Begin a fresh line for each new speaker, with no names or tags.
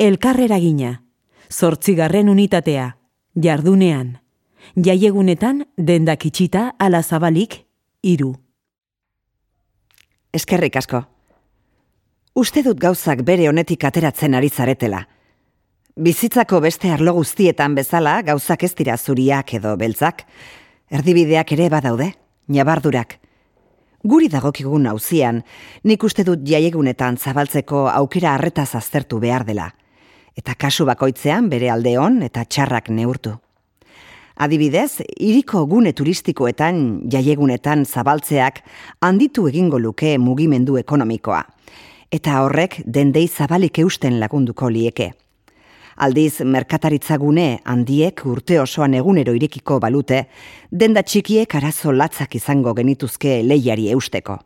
elkarreragina, zortzigarren unitatea, jardunean, jaiegunetan dendak itxita ala zabalik, iru.
Eskerrik asko. Uste dut gauzak bere honetik ateratzen ari zaretela. Bizitzako beste arlo guztietan bezala gauzak ez dira zuriak edo beltzak. Erdibideak ere badaude, nabardurak. Guri dagokigun nauzian, nik uste dut jaiegunetan zabaltzeko aukera harretaz aztertu behar dela. Eta kasu bakoitzean bere aldeon eta txarrak neurtu. Adibidez, iriko gune turistikoetan jaiegunetan zabaltzeak handitu egingo luke mugimendu ekonomikoa. Eta horrek dendei zabalik eusten lagunduko lieke. Aldiz, merkataritza gune handiek urte osoan egunero irekiko balute, denda txikiek arazo latzak izango genituzke lehiari eusteko.